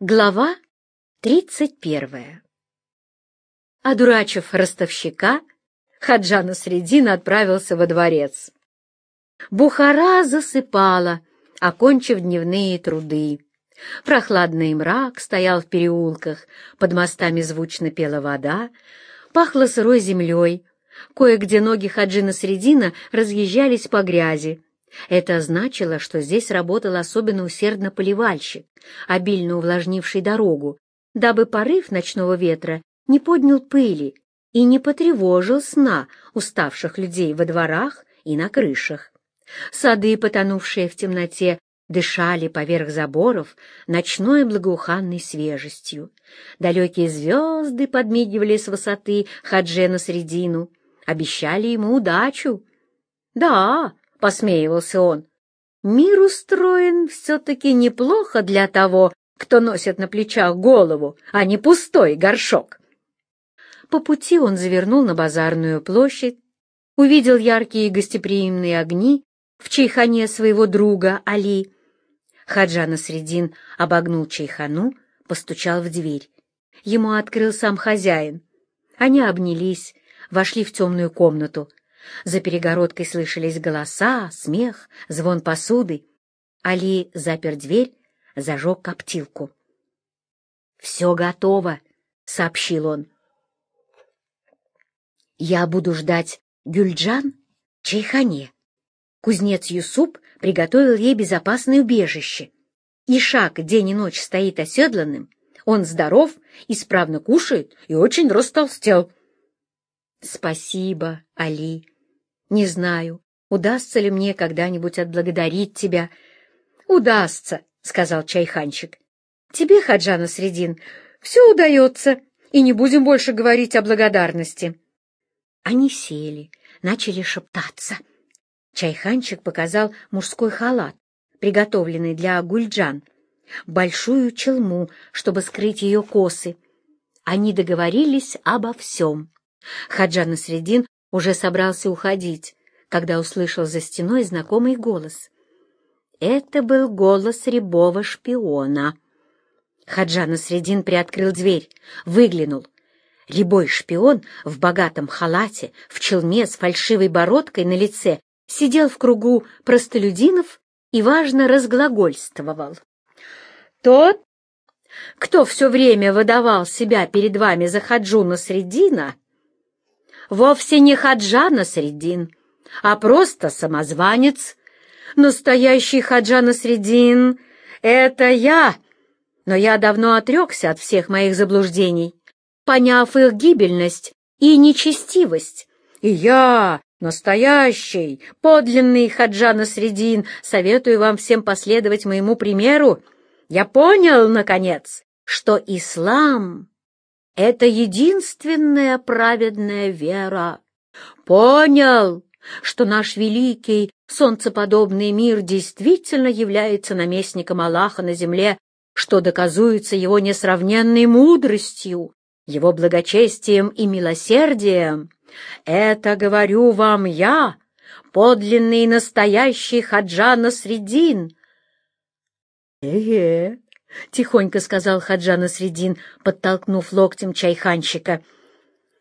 Глава тридцать первая Одурачив ростовщика, Хаджана Средин отправился во дворец. Бухара засыпала, окончив дневные труды. Прохладный мрак стоял в переулках, под мостами звучно пела вода, пахло сырой землей, кое-где ноги Хаджина Средина разъезжались по грязи, это значило, что здесь работал особенно усердно поливальщик, обильно увлажнивший дорогу, дабы порыв ночного ветра не поднял пыли и не потревожил сна уставших людей во дворах и на крышах. Сады, потонувшие в темноте, дышали поверх заборов ночной благоуханной свежестью. Далекие звезды подмигивали с высоты Хаджена Средину, обещали ему удачу. Да, — посмеивался он. «Мир устроен все-таки неплохо для того, кто носит на плечах голову, а не пустой горшок». По пути он завернул на базарную площадь, увидел яркие гостеприимные огни в чайхане своего друга Али. Хаджана Средин обогнул чайхану, постучал в дверь. Ему открыл сам хозяин. Они обнялись, вошли в темную комнату. За перегородкой слышались голоса, смех, звон посуды. Али запер дверь, зажег коптилку. «Все готово», — сообщил он. «Я буду ждать Гюльджан в Чайхане». Кузнец Юсуп приготовил ей безопасное убежище. Ишак день и ночь стоит оседланным. Он здоров, исправно кушает и очень растолстел. «Спасибо, Али. Не знаю, удастся ли мне когда-нибудь отблагодарить тебя». «Удастся», — сказал чайханчик. «Тебе, Хаджана Средин, все удается, и не будем больше говорить о благодарности». Они сели, начали шептаться. Чайханчик показал мужской халат, приготовленный для Гульджан, большую челму, чтобы скрыть ее косы. Они договорились обо всем. Хаджан Средин уже собрался уходить, когда услышал за стеной знакомый голос. Это был голос рябого шпиона. Хаджан Средин приоткрыл дверь, выглянул. Рябой шпион в богатом халате, в челме с фальшивой бородкой на лице сидел в кругу простолюдинов и важно разглагольствовал. «Тот, кто все время выдавал себя перед вами за Хаджуна Средина, вовсе не Хаджана Средин, а просто самозванец. Настоящий Хаджана Средин — это я, но я давно отрекся от всех моих заблуждений, поняв их гибельность и нечестивость. И я, настоящий, подлинный Хаджана Средин, советую вам всем последовать моему примеру. Я понял, наконец, что ислам это единственная праведная вера. Понял, что наш великий солнцеподобный мир действительно является наместником Аллаха на земле, что доказуется его несравненной мудростью, его благочестием и милосердием. Это говорю вам я, подлинный и настоящий Хаджана Средин. Э-э, — тихонько сказал Хаджана Средин, подтолкнув локтем чайханщика.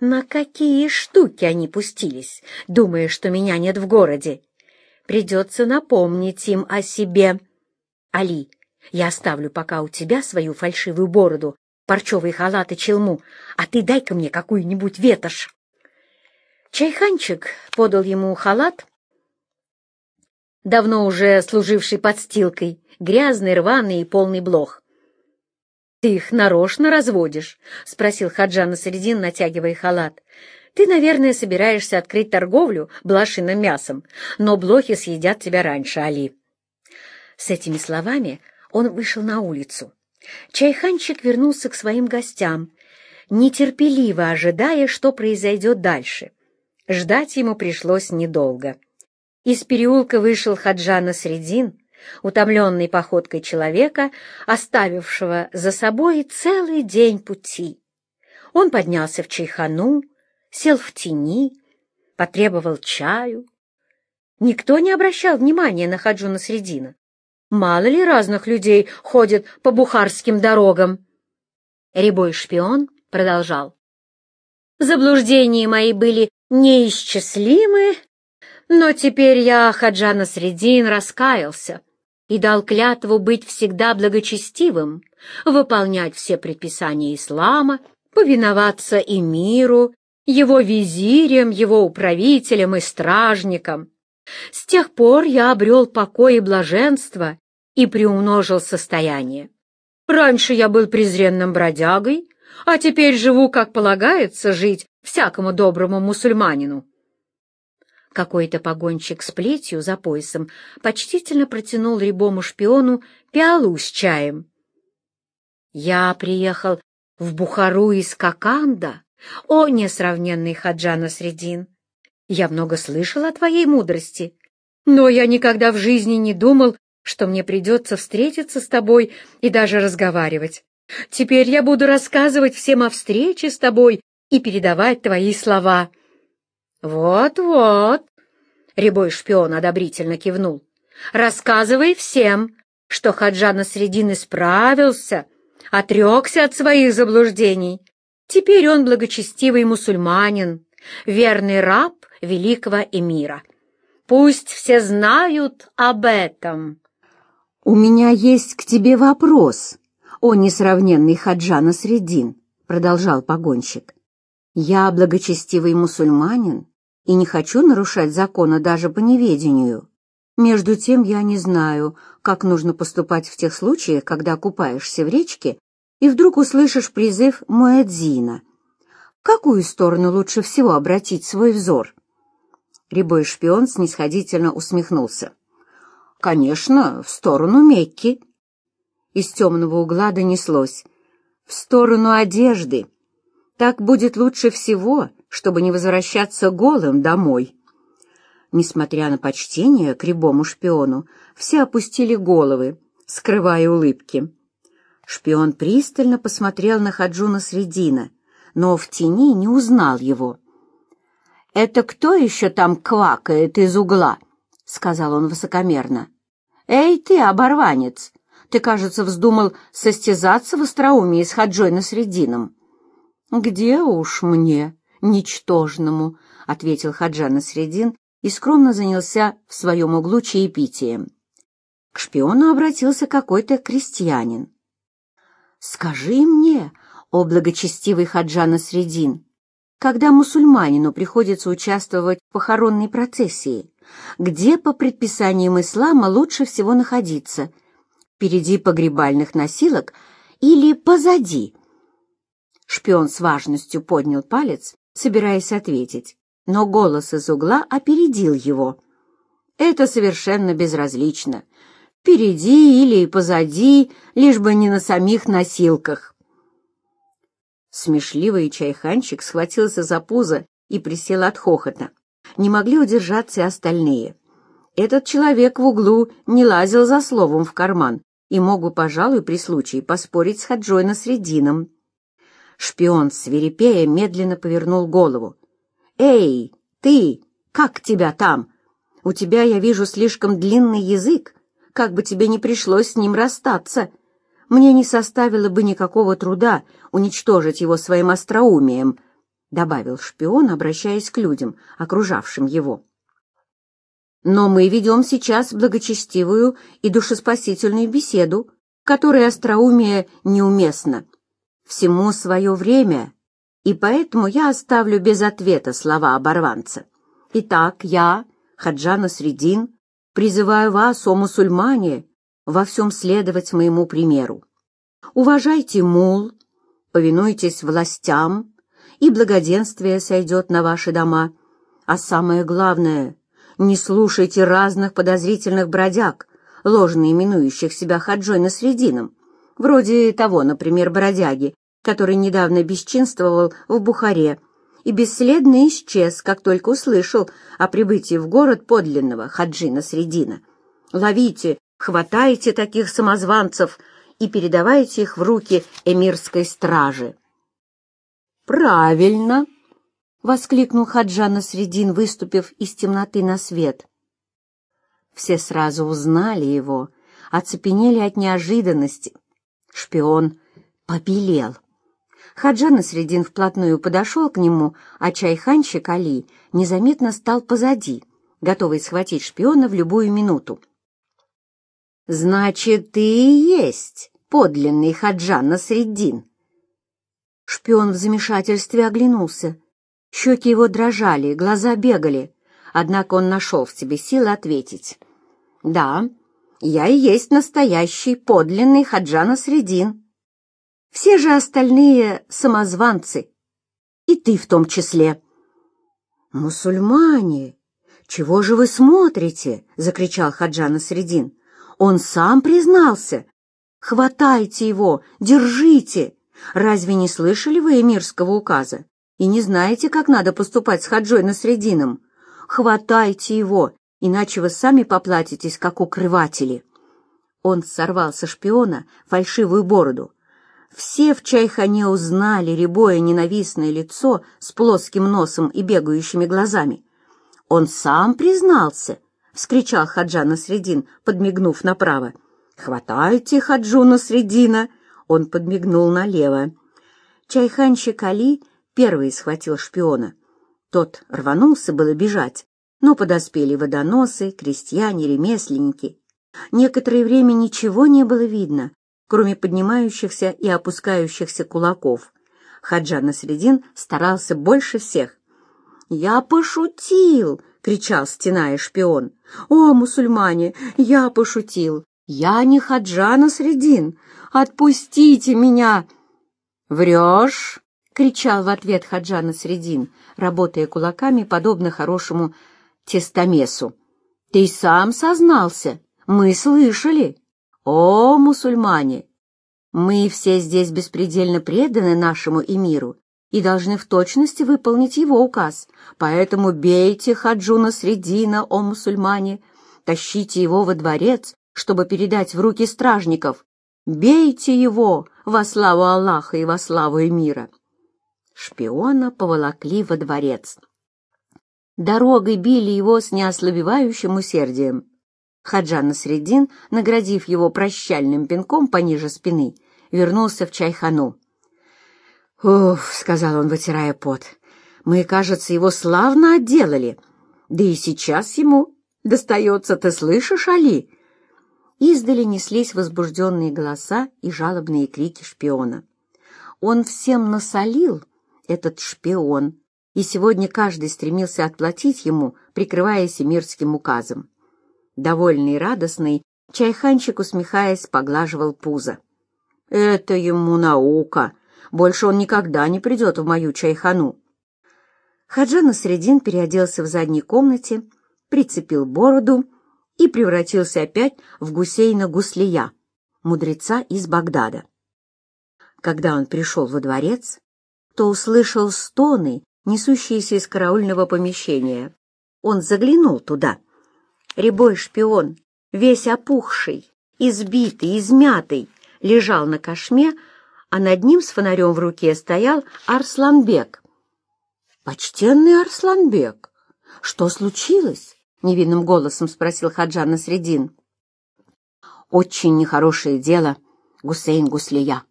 «На какие штуки они пустились, думая, что меня нет в городе? Придется напомнить им о себе. Али, я оставлю пока у тебя свою фальшивую бороду, парчевый халат и челму, а ты дай-ка мне какую-нибудь ветошь». Чайханчик подал ему халат, давно уже служивший подстилкой, грязный, рваный и полный блох. «Ты их нарочно разводишь?» — спросил Хаджана Средин, натягивая халат. «Ты, наверное, собираешься открыть торговлю блошиным мясом, но блохи съедят тебя раньше, Али». С этими словами он вышел на улицу. Чайханчик вернулся к своим гостям, нетерпеливо ожидая, что произойдет дальше. Ждать ему пришлось недолго. Из переулка вышел Хаджана Средин, утомленный походкой человека, оставившего за собой целый день пути. Он поднялся в чайхану, сел в тени, потребовал чаю. Никто не обращал внимания на Хаджуна Средина. Мало ли разных людей ходят по бухарским дорогам. Рябой шпион продолжал. Заблуждения мои были неисчислимы, но теперь я, Хаджана Средин, раскаялся и дал клятву быть всегда благочестивым, выполнять все предписания ислама, повиноваться и миру, его визирям, его управителям и стражникам. С тех пор я обрел покой и блаженство и приумножил состояние. Раньше я был презренным бродягой, а теперь живу, как полагается жить всякому доброму мусульманину. Какой-то погонщик с плетью за поясом почтительно протянул рябому шпиону пиалу с чаем. «Я приехал в Бухару из Коканда, о несравненный Хаджана Средин! Я много слышал о твоей мудрости, но я никогда в жизни не думал, что мне придется встретиться с тобой и даже разговаривать. Теперь я буду рассказывать всем о встрече с тобой и передавать твои слова. Вот-вот, рябой шпион одобрительно кивнул. Рассказывай всем, что Хаджана Средин исправился, отрекся от своих заблуждений. Теперь он благочестивый мусульманин, верный раб великого эмира. Пусть все знают об этом. «У меня есть к тебе вопрос, о несравненный Хаджана Средин», — продолжал погонщик. «Я благочестивый мусульманин и не хочу нарушать закона даже по неведению. Между тем я не знаю, как нужно поступать в тех случаях, когда купаешься в речке и вдруг услышишь призыв Муэдзина. В какую сторону лучше всего обратить свой взор?» Рябой шпион снисходительно усмехнулся. «Конечно, в сторону Мекки». Из темного угла донеслось. «В сторону одежды. Так будет лучше всего, чтобы не возвращаться голым домой». Несмотря на почтение к рябому шпиону, все опустили головы, скрывая улыбки. Шпион пристально посмотрел на Хаджуна Средина, но в тени не узнал его. «Это кто еще там квакает из угла?» — сказал он высокомерно. «Эй ты, оборванец! Ты, кажется, вздумал состязаться в остроумии с Хаджой Насредином». «Где уж мне, ничтожному?» — ответил Хаджа Насредин и скромно занялся в своем углу чаепитием. К шпиону обратился какой-то крестьянин. «Скажи мне, о благочестивый Хаджа Насредин, когда мусульманину приходится участвовать в похоронной процессии, где по предписаниям ислама лучше всего находиться, впереди погребальных носилок или позади. Шпион с важностью поднял палец, собираясь ответить, но голос из угла опередил его. Это совершенно безразлично. Впереди или позади, лишь бы не на самих носилках. Смешливый чайханчик схватился за пузо и присел от хохота. Не могли удержаться и остальные. Этот человек в углу не лазил за словом в карман и мог бы, пожалуй, при случае поспорить с Хаджой Насредином. Шпион, свирепея, медленно повернул голову. «Эй, ты! Как тебя там? У тебя, я вижу, слишком длинный язык. Как бы тебе не пришлось с ним расстаться!» мне не составило бы никакого труда уничтожить его своим остроумием», — добавил шпион, обращаясь к людям, окружавшим его. «Но мы ведем сейчас благочестивую и душеспасительную беседу, которой остроумие неуместно. Всему свое время, и поэтому я оставлю без ответа слова оборванца. Итак, я, Хаджана Средин, призываю вас, о мусульмане, во всем следовать моему примеру. Уважайте мул, повинуйтесь властям, и благоденствие сойдет на ваши дома. А самое главное, не слушайте разных подозрительных бродяг, ложно именующих себя хаджой на средином, вроде того, например, бродяги, который недавно бесчинствовал в Бухаре и бесследно исчез, как только услышал о прибытии в город подлинного хаджина Средина. Ловите хватайте таких самозванцев и передавайте их в руки эмирской стражи. «Правильно!» — воскликнул Хаджана Средин, выступив из темноты на свет. Все сразу узнали его, оцепенели от неожиданности. Шпион побелел. Хаджан Средин вплотную подошел к нему, а чайханщик Али незаметно стал позади, готовый схватить шпиона в любую минуту. «Значит, ты и есть подлинный Хаджан Средин?» Шпион в замешательстве оглянулся. Щеки его дрожали, глаза бегали, однако он нашел в себе силы ответить. «Да, я и есть настоящий подлинный Хаджан Средин». Все же остальные самозванцы, и ты в том числе. «Мусульмане, чего же вы смотрите?» — закричал Хаджана Средин. «Он сам признался. Хватайте его, держите. Разве не слышали вы эмирского указа? И не знаете, как надо поступать с Хаджой Насредином? Хватайте его, иначе вы сами поплатитесь, как укрыватели». Он сорвал со шпиона фальшивую бороду, все в чайхане узнали рябое ненавистное лицо с плоским носом и бегающими глазами. «Он сам признался!» — вскричал Хаджа Средин, подмигнув направо. «Хватайте Хаджуна Средина!» — он подмигнул налево. Чайханщик Али первый схватил шпиона. Тот рванулся было бежать, но подоспели водоносы, крестьяне, ремесленники. Некоторое время ничего не было видно, кроме поднимающихся и опускающихся кулаков. Хаджан Насредин старался больше всех. «Я пошутил!» — кричал, стеная шпион. «О, мусульмане, я пошутил! Я не Хаджан Насредин! Отпустите меня!» «Врешь!» — кричал в ответ Хаджан Насредин, работая кулаками, подобно хорошему тестомесу. «Ты сам сознался! Мы слышали!» «О, мусульмане! Мы все здесь беспредельно преданы нашему эмиру и должны в точности выполнить его указ, поэтому бейте Хаджуна Средина, о мусульмане, тащите его во дворец, чтобы передать в руки стражников. Бейте его во славу Аллаха и во славу эмира!» Шпиона поволокли во дворец. Дорогой били его с неослабевающим усердием. Хаджан Насреддин, наградив его прощальным пинком пониже спины, вернулся в чайхану. «Уф», — сказал он, вытирая пот, — «мы, кажется, его славно отделали. Да и сейчас ему достается, ты слышишь, Али?» Издали неслись возбужденные голоса и жалобные крики шпиона. Он всем насолил, этот шпион, и сегодня каждый стремился отплатить ему, прикрываясь эмирским указом. Довольный и радостный, чайханчик, усмехаясь, поглаживал пузо. «Это ему наука! Больше он никогда не придет в мою чайхану!» Хаджан Средин переоделся в задней комнате, прицепил бороду и превратился опять в гусейна Гуслия, мудреца из Багдада. Когда он пришел во дворец, то услышал стоны, несущиеся из караульного помещения. Он заглянул туда — Рябой шпион, весь опухший, избитый, измятый, лежал на кошме, а над ним с фонарем в руке стоял Арсланбек. «Почтенный Арсланбек, что случилось?» — невинным голосом спросил Хаджан Насредин. «Очень нехорошее дело, Гусейн Гуслия.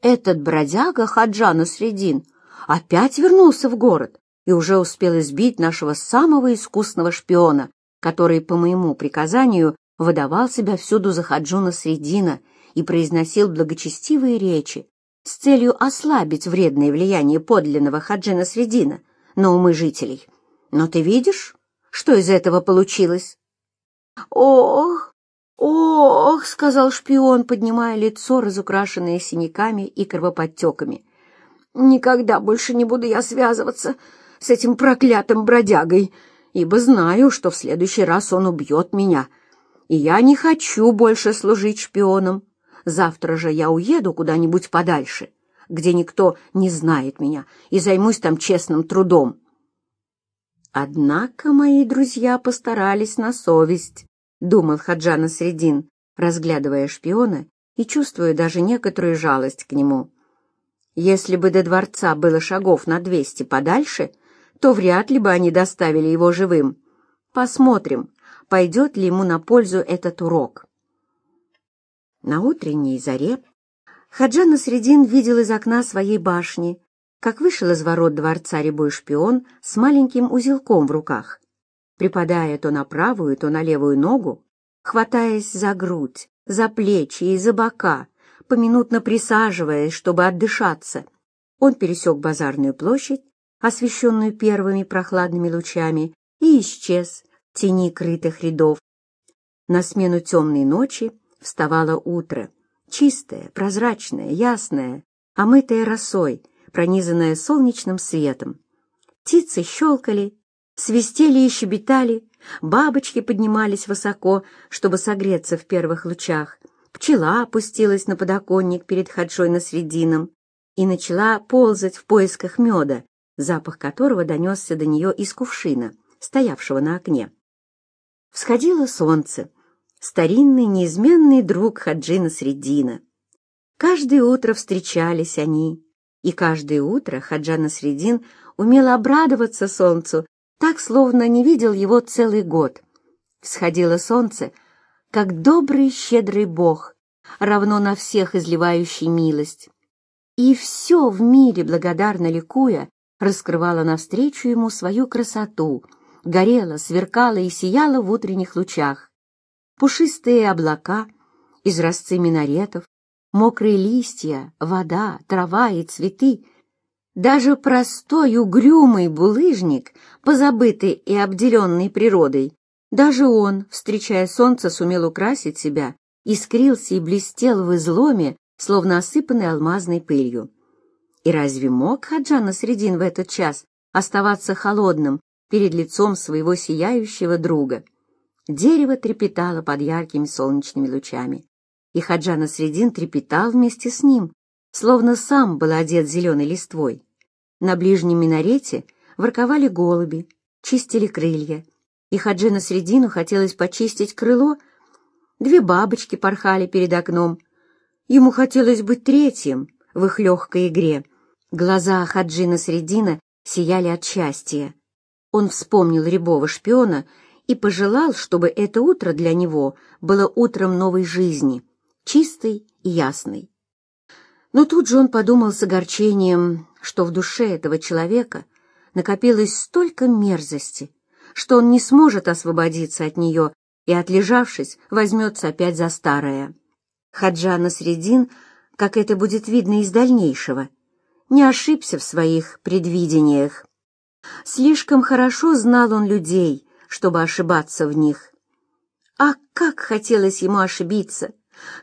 Этот бродяга Хаджан Насредин опять вернулся в город и уже успел избить нашего самого искусного шпиона, который, по моему приказанию, выдавал себя всюду за Хаджуна Средина и произносил благочестивые речи с целью ослабить вредное влияние подлинного Хаджина Средина на умы жителей. Но ты видишь, что из этого получилось? «Ох, ох!» — сказал шпион, поднимая лицо, разукрашенное синяками и кровоподтеками. «Никогда больше не буду я связываться с этим проклятым бродягой!» Ибо знаю, что в следующий раз он убьет меня, и я не хочу больше служить шпионом. Завтра же я уеду куда-нибудь подальше, где никто не знает меня, и займусь там честным трудом. Однако мои друзья постарались на совесть, — думал Хаджана Средин, разглядывая шпиона и чувствуя даже некоторую жалость к нему. Если бы до дворца было шагов на двести подальше, то вряд ли бы они доставили его живым. Посмотрим, пойдет ли ему на пользу этот урок. На утренней заре Хаджан Насредин видел из окна своей башни, как вышел из ворот дворца рябой шпион с маленьким узелком в руках. Припадая то на правую, то на левую ногу, хватаясь за грудь, за плечи и за бока, поминутно присаживаясь, чтобы отдышаться, он пересек базарную площадь, освещенную первыми прохладными лучами, и исчез в тени крытых рядов. На смену темной ночи вставало утро, чистое, прозрачное, ясное, омытое росой, пронизанное солнечным светом. Птицы щелкали, свистели и щебетали, бабочки поднимались высоко, чтобы согреться в первых лучах. Пчела опустилась на подоконник перед Хаджой на средином и начала ползать в поисках меда, запах которого донесся до нее из кувшина, стоявшего на окне. Всходило солнце, старинный неизменный друг Хаджина Средина. Каждое утро встречались они, и каждое утро Хаджана Средин умел обрадоваться солнцу, так, словно не видел его целый год. Всходило солнце, как добрый щедрый бог, равно на всех изливающий милость. И все в мире, благодарно ликуя, раскрывало навстречу ему свою красоту, горело, сверкало и сияло в утренних лучах пушистые облака, изразцы минаретов, мокрые листья, вода, трава и цветы. Даже простой угрюмый булыжник, позабытый и обделенный природой, даже он, встречая солнце, сумел украсить себя, искрился и блестел в изломе, словно осыпанный алмазной пылью. И разве мог Хаджан Средин в этот час оставаться холодным перед лицом своего сияющего друга? Дерево трепетало под яркими солнечными лучами, и Хаджана Средин трепетал вместе с ним, словно сам был одет зеленой листвой. На ближнем минарете ворковали голуби, чистили крылья, и Хаджина Средину хотелось почистить крыло. Две бабочки порхали перед окном. Ему хотелось быть третьим в их легкой игре. Глаза Хаджина Средина сияли от счастья. Он вспомнил рябого шпиона и пожелал, чтобы это утро для него было утром новой жизни, чистой и ясной. Но тут же он подумал с огорчением, что в душе этого человека накопилось столько мерзости, что он не сможет освободиться от нее и, отлежавшись, возьмется опять за старое. Хаджа Средин, как это будет видно из дальнейшего, не ошибся в своих предвидениях. Слишком хорошо знал он людей, чтобы ошибаться в них. А как хотелось ему ошибиться!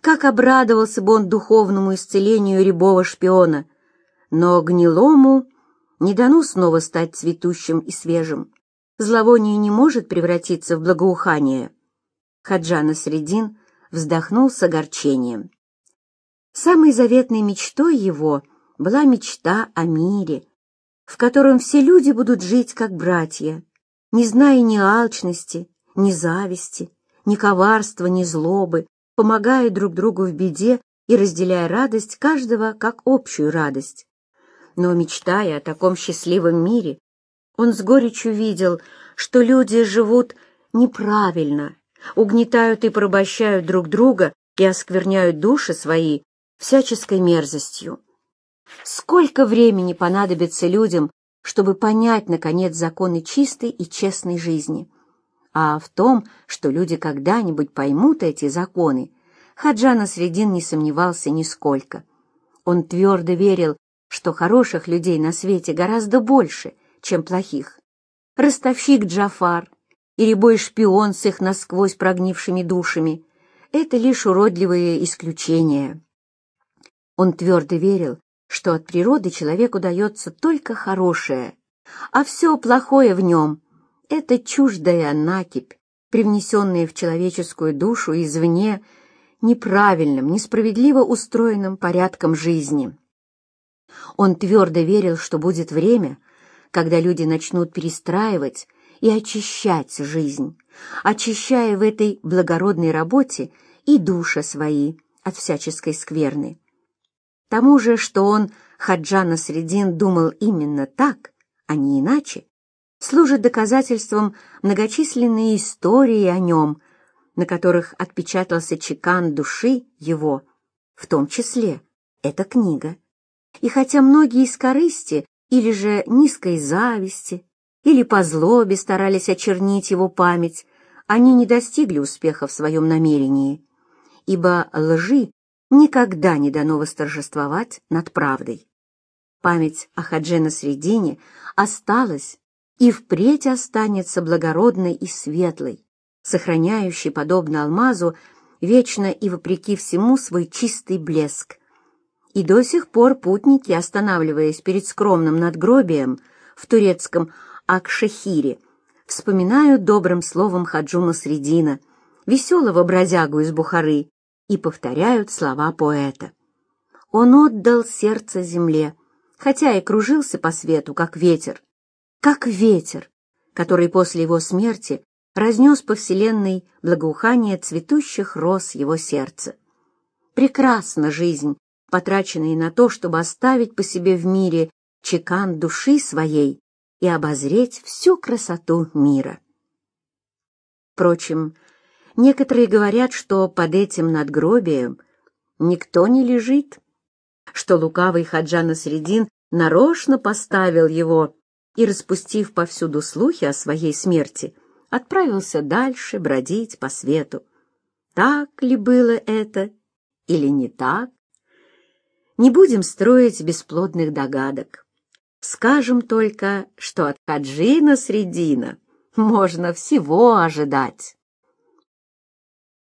Как обрадовался бы он духовному исцелению рябого шпиона! Но гнилому не дано снова стать цветущим и свежим. Зловоние не может превратиться в благоухание. Хаджана Средин вздохнул с огорчением. Самой заветной мечтой его была мечта о мире, в котором все люди будут жить как братья, не зная ни алчности, ни зависти, ни коварства, ни злобы, помогая друг другу в беде и разделяя радость каждого как общую радость. Но, мечтая о таком счастливом мире, он с горечью видел, что люди живут неправильно, угнетают и порабощают друг друга и оскверняют души свои всяческой мерзостью. Сколько времени понадобится людям, чтобы понять, наконец, законы чистой и честной жизни. А в том, что люди когда-нибудь поймут эти законы, Хаджана Средин не сомневался нисколько. Он твердо верил, что хороших людей на свете гораздо больше, чем плохих. Ростовщик Джафар и рябой шпион с их насквозь прогнившими душами — это лишь уродливые исключения. Он твердо верил, что от природы человеку дается только хорошее, а все плохое в нем — это чуждая накипь, привнесенная в человеческую душу извне неправильным, несправедливо устроенным порядком жизни. Он твердо верил, что будет время, когда люди начнут перестраивать и очищать жизнь, очищая в этой благородной работе и души свои от всяческой скверны. Тому же, что он, Хаджана Средин, думал именно так, а не иначе, служит доказательством многочисленные истории о нем, на которых отпечатался чекан души его, в том числе эта книга. И хотя многие из корысти или же низкой зависти, или по злобе старались очернить его память, они не достигли успеха в своем намерении, ибо лжи никогда не дано восторжествовать над правдой. Память о Хадже Насредине осталась и впредь останется благородной и светлой, сохраняющей, подобно алмазу, вечно и вопреки всему свой чистый блеск. И до сих пор путники, останавливаясь перед скромным надгробием в турецком Акшехире, вспоминают добрым словом Хаджуна Средина, веселого бродягу из Бухары, и повторяют слова поэта. Он отдал сердце земле, хотя и кружился по свету, как ветер, как ветер, который после его смерти разнес по вселенной благоухание цветущих роз его сердца. Прекрасна жизнь, потраченная на то, чтобы оставить по себе в мире чекан души своей и обозреть всю красоту мира. Впрочем, некоторые говорят, что под этим надгробием никто не лежит, что лукавый Хаджана Средин нарочно поставил его и, распустив повсюду слухи о своей смерти, отправился дальше бродить по свету. Так ли было это или не так? Не будем строить бесплодных догадок. Скажем только, что от Хаджина Средина можно всего ожидать.